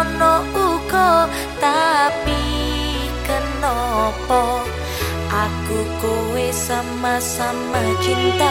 ono uga tapi kenapa? Aku kowe sama-sama cinta.